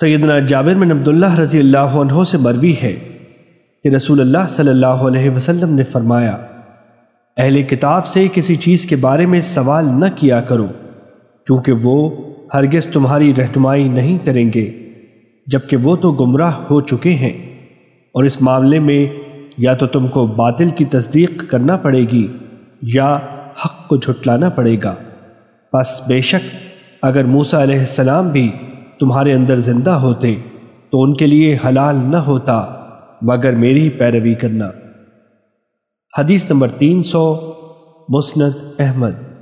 سیدنا جابر بن عبداللہ رضی اللہ عنہ سے مروی ہے کہ رسول اللہ صلی اللہ علیہ وسلم نے فرمایا، اہل کتاب سے کسی چیز کے بارے میں سوال نہ کیا کرو، کیونکہ وہ ہرگز تمہاری رہنمائی نہیں کریں گے، جبکہ وہ تو گمراہ ہو چکے ہیں۔ اور اس معاملے میں یا تو تم کو باطل کی تصدیق کرنا پڑے گی، یا حق کو جھٹلانا پڑے گا۔ بس بے شک، اگر موسیٰ علیہ السلام بھی تمہارے اندر زندہ ہوتے تو ان کے لیے حلال نہ ہوتا، مگر میری پیروی کرنا۔ حدیث نمبر تین سو، مسند احمد۔